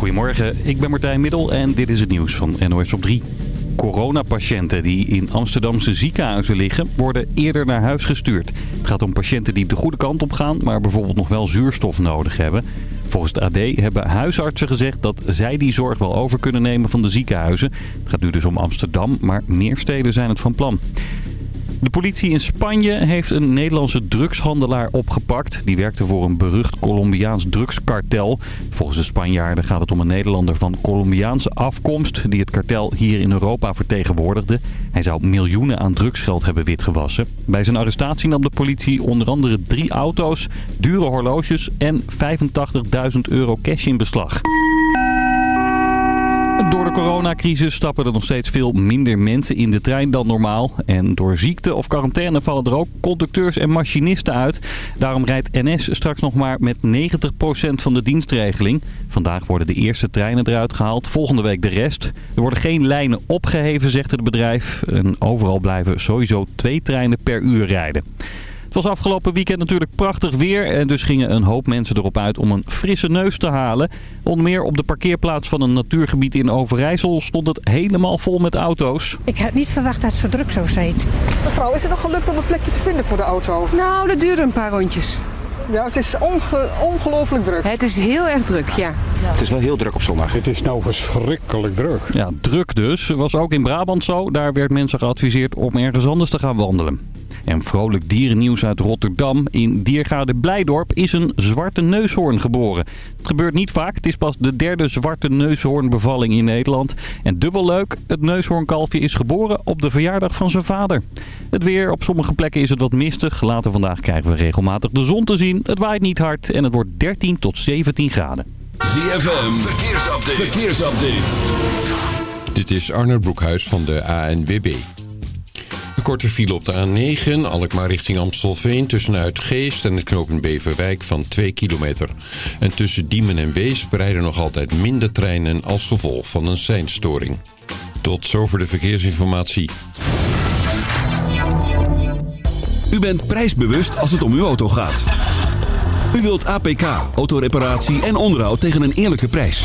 Goedemorgen, ik ben Martijn Middel en dit is het nieuws van NOS op 3. Coronapatiënten die in Amsterdamse ziekenhuizen liggen, worden eerder naar huis gestuurd. Het gaat om patiënten die de goede kant op gaan, maar bijvoorbeeld nog wel zuurstof nodig hebben. Volgens het AD hebben huisartsen gezegd dat zij die zorg wel over kunnen nemen van de ziekenhuizen. Het gaat nu dus om Amsterdam, maar meer steden zijn het van plan. De politie in Spanje heeft een Nederlandse drugshandelaar opgepakt. Die werkte voor een berucht Colombiaans drugskartel. Volgens de Spanjaarden gaat het om een Nederlander van Colombiaanse afkomst... die het kartel hier in Europa vertegenwoordigde. Hij zou miljoenen aan drugsgeld hebben witgewassen. Bij zijn arrestatie nam de politie onder andere drie auto's, dure horloges en 85.000 euro cash in beslag. Door de coronacrisis stappen er nog steeds veel minder mensen in de trein dan normaal. En door ziekte of quarantaine vallen er ook conducteurs en machinisten uit. Daarom rijdt NS straks nog maar met 90% van de dienstregeling. Vandaag worden de eerste treinen eruit gehaald, volgende week de rest. Er worden geen lijnen opgeheven, zegt het bedrijf. En overal blijven sowieso twee treinen per uur rijden. Het was afgelopen weekend natuurlijk prachtig weer en dus gingen een hoop mensen erop uit om een frisse neus te halen. Onder meer op de parkeerplaats van een natuurgebied in Overijssel stond het helemaal vol met auto's. Ik had niet verwacht dat het zo druk zou zijn. Mevrouw, is het nog gelukt om een plekje te vinden voor de auto? Nou, dat duurde een paar rondjes. Ja, het is onge ongelooflijk druk. Het is heel erg druk, ja. Het is wel heel druk op zondag. Het is nou verschrikkelijk druk. Ja, druk dus. Was ook in Brabant zo. Daar werd mensen geadviseerd om ergens anders te gaan wandelen. En vrolijk dierennieuws uit Rotterdam. In Diergaarde Blijdorp is een zwarte neushoorn geboren. Het gebeurt niet vaak. Het is pas de derde zwarte neushoornbevalling in Nederland. En dubbel leuk, het neushoornkalfje is geboren op de verjaardag van zijn vader. Het weer, op sommige plekken is het wat mistig. Later vandaag krijgen we regelmatig de zon te zien. Het waait niet hard en het wordt 13 tot 17 graden. ZFM, verkeersupdate. verkeersupdate. Dit is Arnold Broekhuis van de ANWB. Een korte file op de A9, Alkmaar richting Amstelveen... tussen Uitgeest en het knooppunt Beverwijk van 2 kilometer. En tussen Diemen en Wees rijden nog altijd minder treinen... als gevolg van een seinstoring. Tot zover de verkeersinformatie. U bent prijsbewust als het om uw auto gaat. U wilt APK, autoreparatie en onderhoud tegen een eerlijke prijs.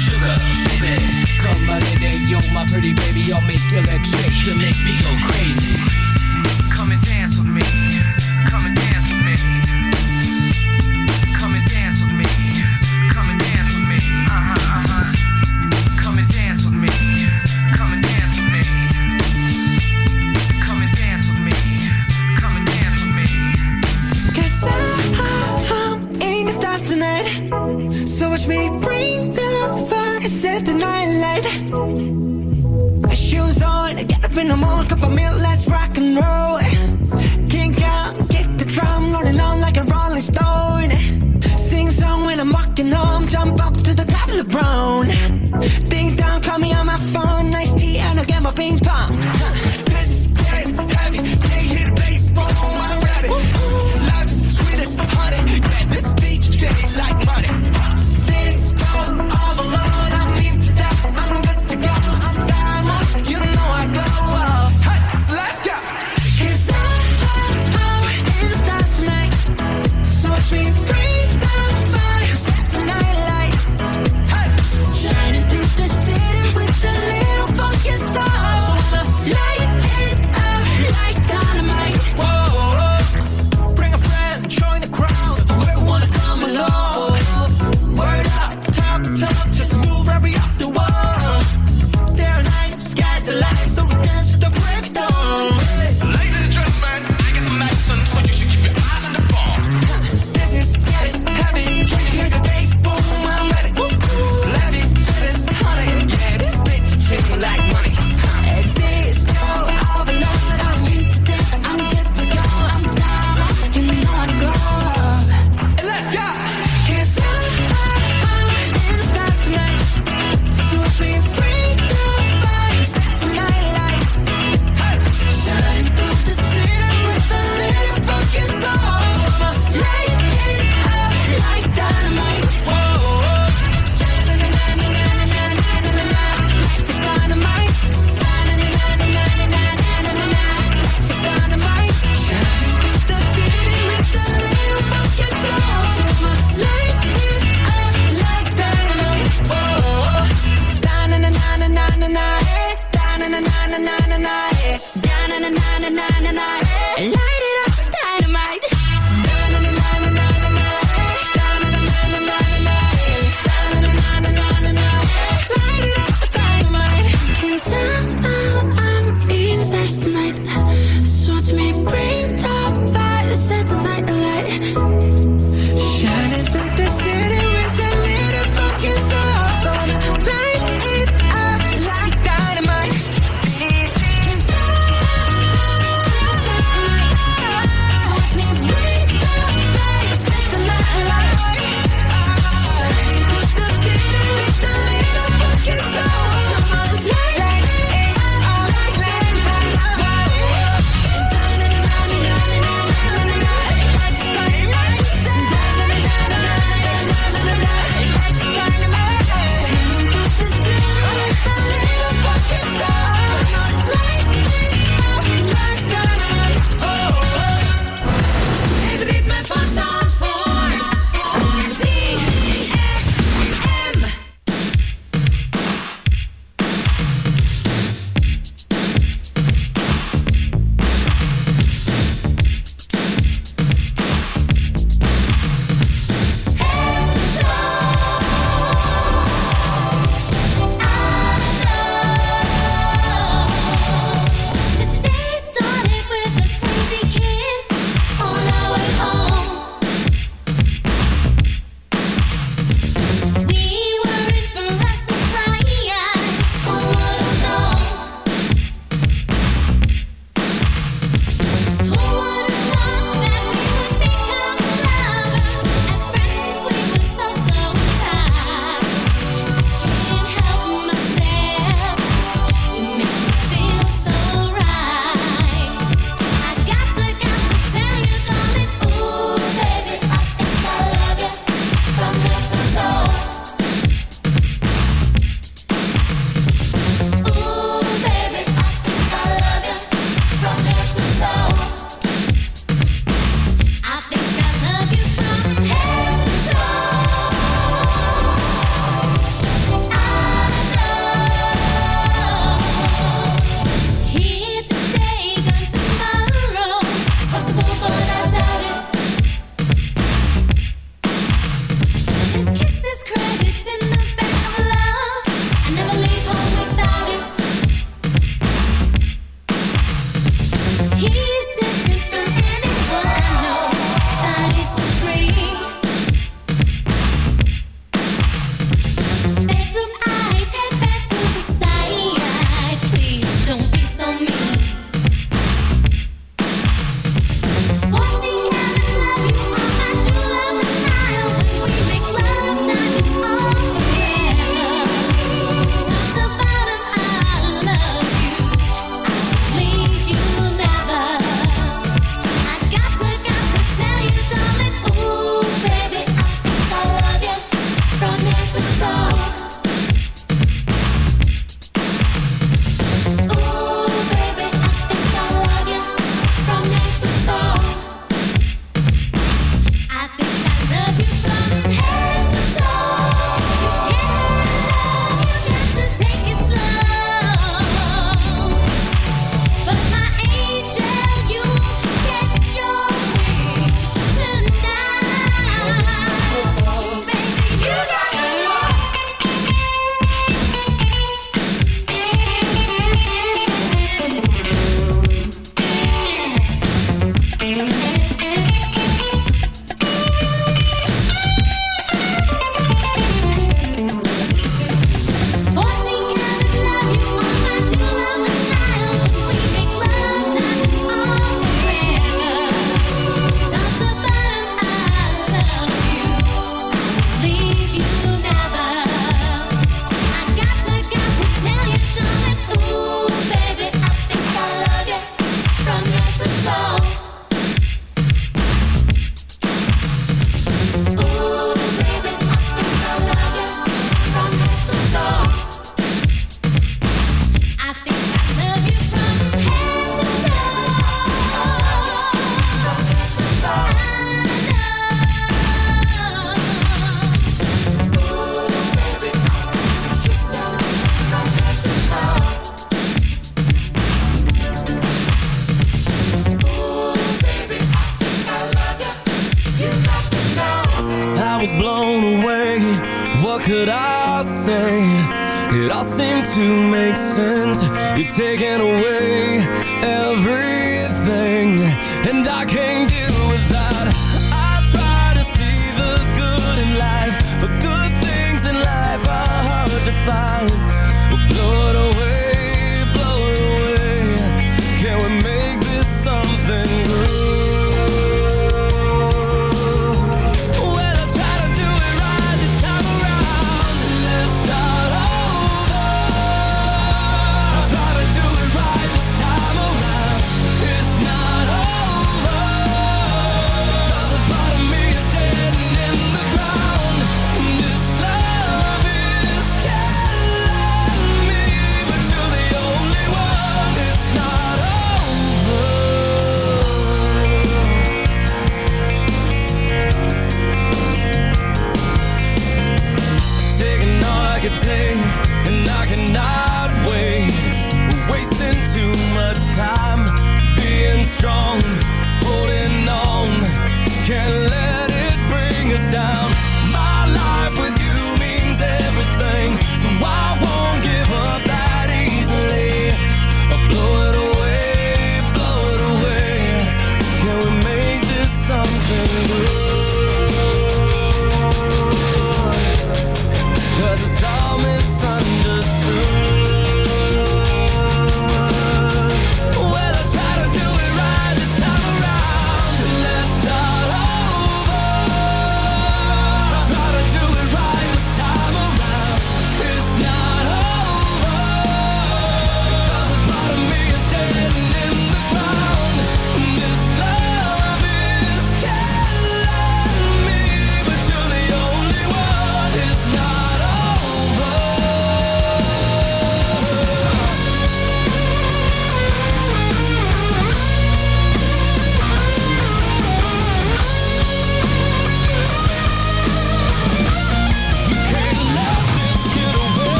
sugar, baby. Come my you're my pretty baby. I'll make your legs shake. You make me go crazy. Come and dance with me. Come and dance with me. On, get up in the morning, cup of milk,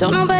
Don't know.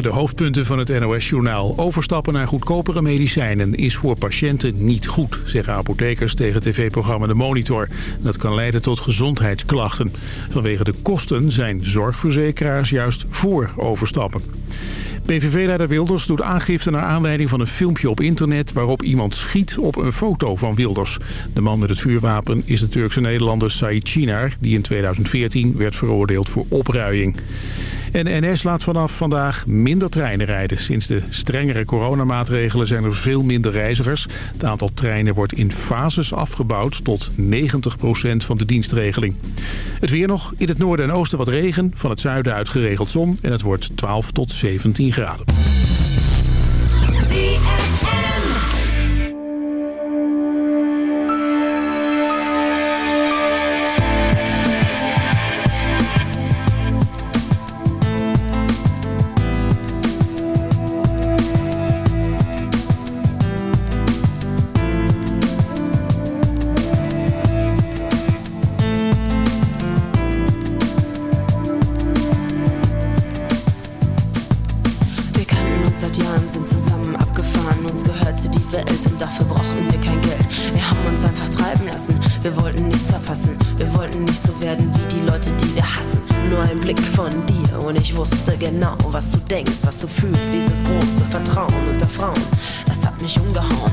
De hoofdpunten van het NOS-journaal. Overstappen naar goedkopere medicijnen is voor patiënten niet goed, zeggen apothekers tegen tv-programma De Monitor. Dat kan leiden tot gezondheidsklachten. Vanwege de kosten zijn zorgverzekeraars juist voor overstappen. PVV-leider Wilders doet aangifte naar aanleiding van een filmpje op internet... waarop iemand schiet op een foto van Wilders. De man met het vuurwapen is de Turkse Nederlander Said Chinar... die in 2014 werd veroordeeld voor opruiing. En NS laat vanaf vandaag minder treinen rijden. Sinds de strengere coronamaatregelen zijn er veel minder reizigers. Het aantal treinen wordt in fases afgebouwd tot 90% van de dienstregeling. Het weer nog. In het noorden en oosten wat regen. Van het zuiden uit geregeld zon. En het wordt 12 tot 17 graden. Welt und dafür brauchten wir kein Geld. Wir haben uns einfach treiben lassen. Wir wollten nichts verpassen. Wir wollten nicht so werden wie die Leute, die wir hassen. Nur ein Blick von dir und ich wusste genau, was du denkst, was du fühlst. Dieses große Vertrauen unter Frauen, das hat mich umgehauen.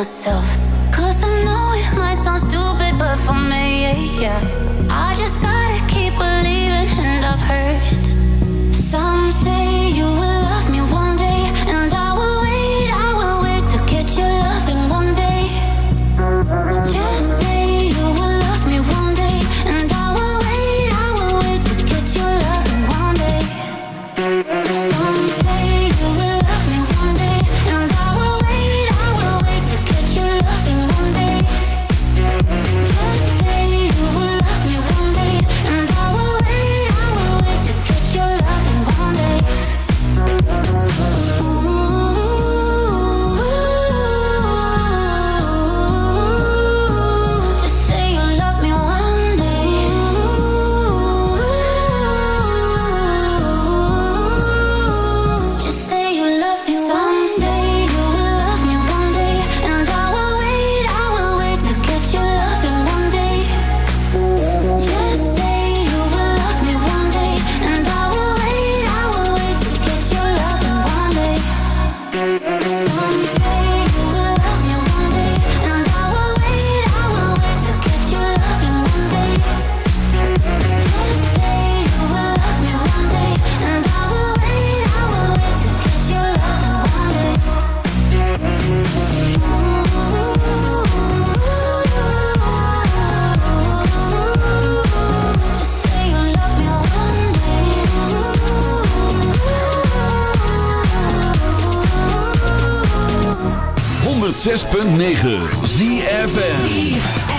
myself. Cause I know it might sound stupid But for me, yeah, yeah. I just gotta keep believing And I've heard some 106.9 ZFN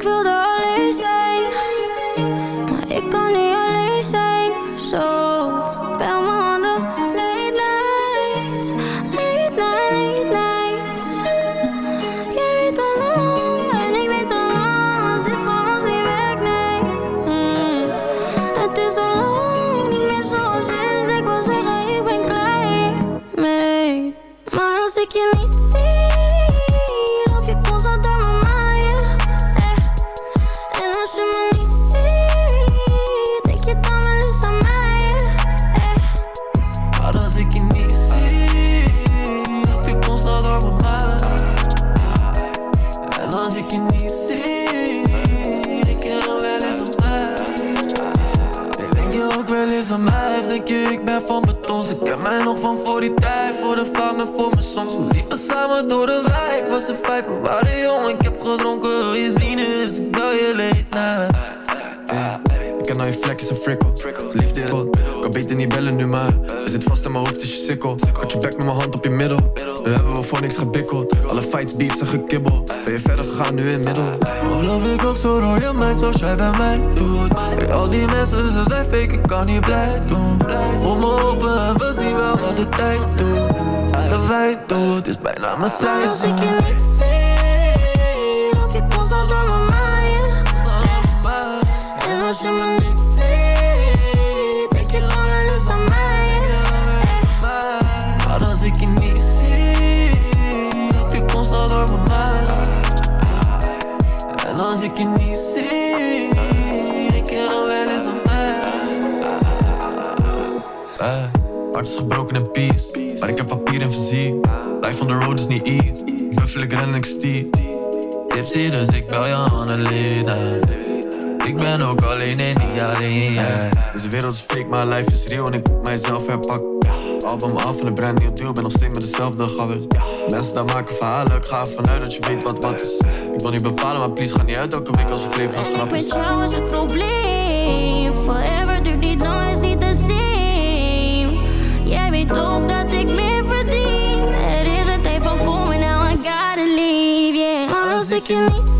Ik wilde We liepen samen door de wijk, was een vijf, we waren jong. Ik heb gedronken, wil je zien, dus ik bel je late night. Ik ken al je vlekjes en frikkels. Liefde God Kan beter niet bellen nu maar Je zit vast in mijn hoofd is je sikkel. Kat je bek met mijn hand op je middel? Nu hebben we voor niks gebikkeld. Alle fights, beefs en gekibbel. Ben je verder gegaan nu in middel? Geloof ik ook zo door je meid zoals jij bij mij doet? Bij al die mensen ze zijn fake ik kan niet blij doen. Voel me open en we zien wel wat de tijd doet Wij doet is bijna mijn Maar als ik je seizoen niet zie, loop je constant door mijn. Eh. En als je me niet ziet, denk je wel eens aan mij. Maar als ik je niet zie, heb je constant door mijn mind. En als ik je niet zie, hart is gebroken in peace, maar ik heb papier en fysiek. Life on the road is niet easy, buffel ik ren en ik stiek. Tipsy, dus ik bel je Annelena. Ik ben ook alleen en niet alleen, yeah. Deze wereld is fake, maar life is real en ik moet mijzelf herpakken. Album af en een brand nieuw deal, ben nog steeds met dezelfde gabbers. Mensen daar maken verhalen, ik ga ervan uit dat je weet wat wat is. Ik wil niet bepalen, maar please ga niet uit elke week als het leven nog Ik grap is. jou is het probleem. Forever duurt niet is niet ik je niet